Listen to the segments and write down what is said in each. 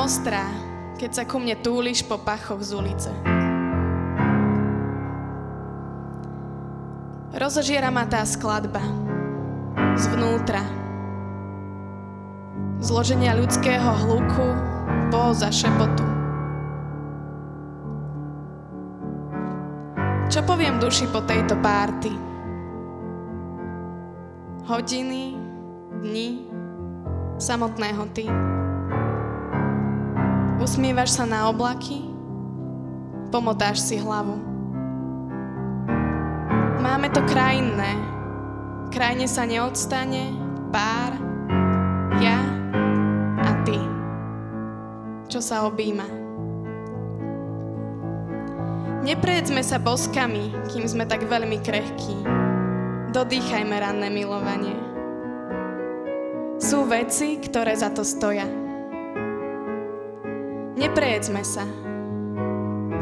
ostrá, keď sa ku mne túliš po pachoch z ulice. Rozožiera ma tá skladba zvnútra. Zloženia ľudského hluku, za šepotu. Čo poviem duši po tejto párty? Hodiny, dni, samotného ty. Usmievaš sa na oblaky, pomotáš si hlavu. Máme to krajinné. Krajne sa neodstane pár, ja a ty, čo sa objíma. Neprejedzme sa boskami, kým sme tak veľmi krehkí. Dodýchajme ranné milovanie. Sú veci, ktoré za to stoja. Neprejedzme sa.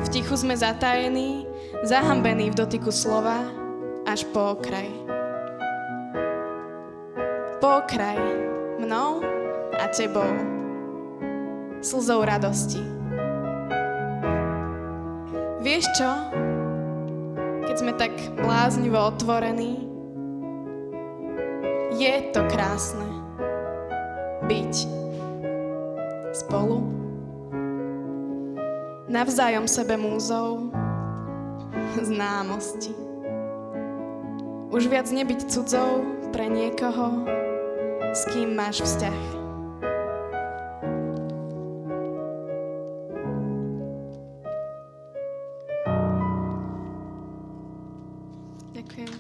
V tichu sme zatajení, zahambení v dotyku slova, až po okraj. Po okraj mnou a tebou. Slzou radosti. Vieš čo? Keď sme tak bláznivo otvorení, je to krásne byť spolu, navzájom sebe múzou, známosti. Už viac nebyť cudzou pre niekoho, s kým máš vzťah. Ďakujem.